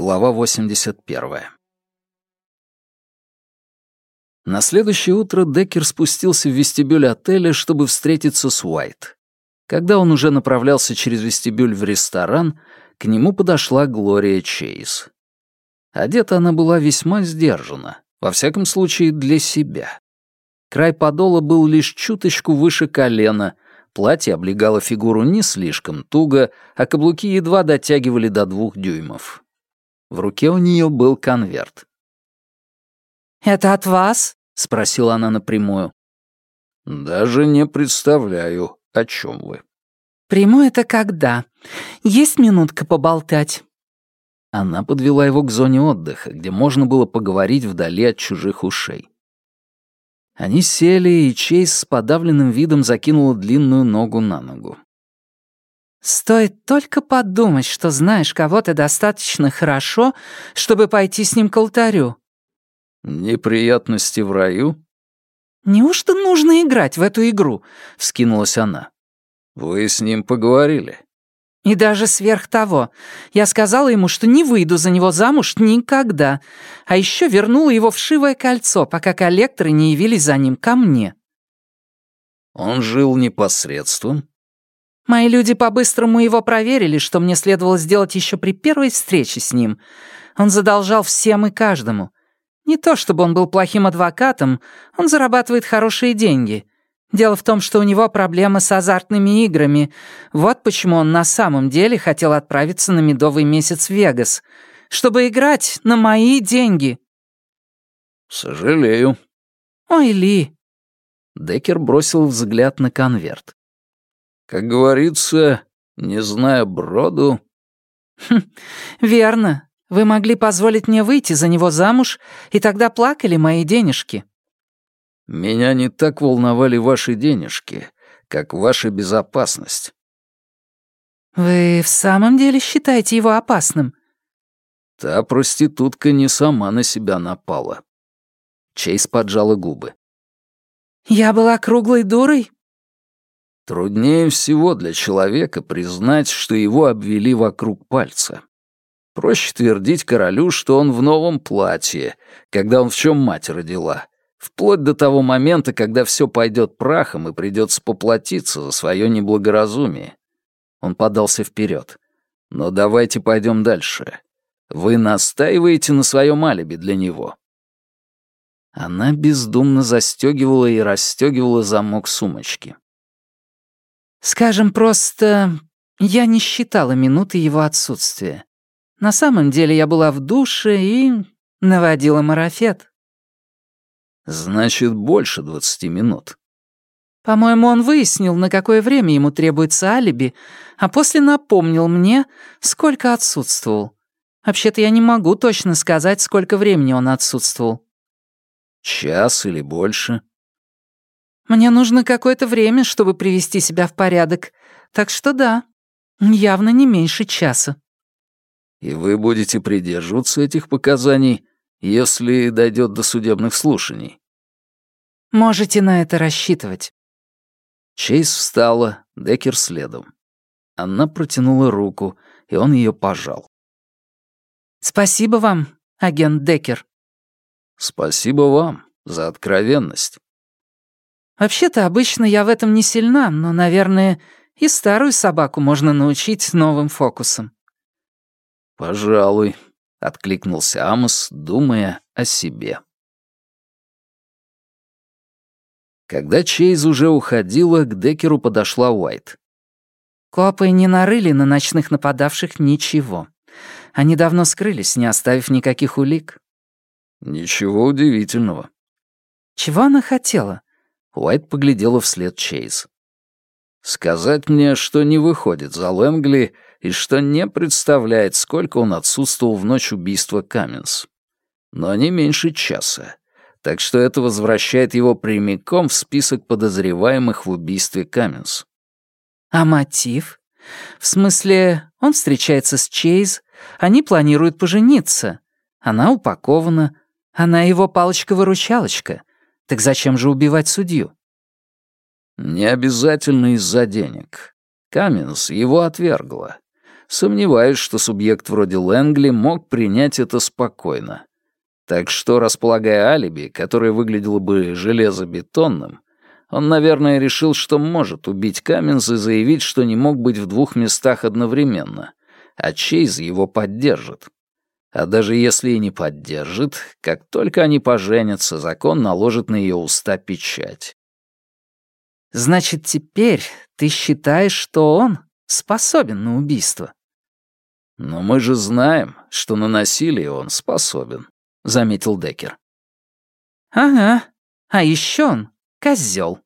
Глава 81. На следующее утро Деккер спустился в вестибюль отеля, чтобы встретиться с Уайт. Когда он уже направлялся через вестибюль в ресторан, к нему подошла Глория Чейз. Одета она была весьма сдержанно, во всяком случае для себя. Край подола был лишь чуточку выше колена, платье облегало фигуру не слишком туго, а каблуки едва дотягивали до двух дюймов. В руке у нее был конверт. «Это от вас?» — спросила она напрямую. «Даже не представляю, о чем вы». «Приму это когда? Есть минутка поболтать?» Она подвела его к зоне отдыха, где можно было поговорить вдали от чужих ушей. Они сели, и Чейз с подавленным видом закинула длинную ногу на ногу. Стоит только подумать, что знаешь кого-то достаточно хорошо, чтобы пойти с ним к алтарю. Неприятности в раю? Неужто нужно играть в эту игру? Вскинулась она. Вы с ним поговорили? И даже сверх того. Я сказала ему, что не выйду за него замуж никогда. А еще вернула его в шивое кольцо, пока коллекторы не явились за ним ко мне. Он жил непосредством? Мои люди по-быстрому его проверили, что мне следовало сделать еще при первой встрече с ним. Он задолжал всем и каждому. Не то чтобы он был плохим адвокатом, он зарабатывает хорошие деньги. Дело в том, что у него проблемы с азартными играми. Вот почему он на самом деле хотел отправиться на медовый месяц в Вегас, чтобы играть на мои деньги. «Сожалею». «Ой, Ли». Деккер бросил взгляд на конверт. Как говорится, не зная броду... Хм, верно. Вы могли позволить мне выйти за него замуж, и тогда плакали мои денежки. Меня не так волновали ваши денежки, как ваша безопасность. Вы в самом деле считаете его опасным? Та проститутка не сама на себя напала. Чейз поджала губы. Я была круглой дурой? Труднее всего для человека признать, что его обвели вокруг пальца. Проще твердить королю, что он в новом платье, когда он в чем мать родила, вплоть до того момента, когда все пойдет прахом и придется поплатиться за свое неблагоразумие. Он подался вперед. Но давайте пойдем дальше. Вы настаиваете на своем алиби для него. Она бездумно застегивала и расстегивала замок сумочки. Скажем просто, я не считала минуты его отсутствия. На самом деле я была в душе и наводила марафет. Значит, больше двадцати минут. По-моему, он выяснил, на какое время ему требуется алиби, а после напомнил мне, сколько отсутствовал. Вообще-то я не могу точно сказать, сколько времени он отсутствовал. Час или больше? Мне нужно какое-то время, чтобы привести себя в порядок. Так что да, явно не меньше часа. И вы будете придерживаться этих показаний, если дойдет до судебных слушаний? Можете на это рассчитывать. Чейз встала, Деккер следом. Она протянула руку, и он ее пожал. «Спасибо вам, агент Деккер». «Спасибо вам за откровенность». Вообще-то обычно я в этом не сильна, но, наверное, и старую собаку можно научить новым фокусам. «Пожалуй», — откликнулся Амос, думая о себе. Когда Чейз уже уходила, к Декеру подошла Уайт. «Копы не нарыли на ночных нападавших ничего. Они давно скрылись, не оставив никаких улик». «Ничего удивительного». «Чего она хотела? Уайт поглядела вслед Чейз. «Сказать мне, что не выходит за Лэнгли и что не представляет, сколько он отсутствовал в ночь убийства Каменс. Но не меньше часа, так что это возвращает его прямиком в список подозреваемых в убийстве Каменс». «А мотив? В смысле, он встречается с Чейз, они планируют пожениться. Она упакована, она его палочка-выручалочка». Так зачем же убивать судью? Не обязательно из-за денег. Каменс его отвергла. Сомневаюсь, что субъект вроде Лэнгли мог принять это спокойно. Так что, располагая алиби, которое выглядело бы железобетонным, он, наверное, решил, что может убить Каменс и заявить, что не мог быть в двух местах одновременно, а Чейз его поддержит. А даже если и не поддержит, как только они поженятся, закон наложит на ее уста печать. «Значит, теперь ты считаешь, что он способен на убийство?» «Но мы же знаем, что на насилие он способен», — заметил Деккер. «Ага. А еще он козел.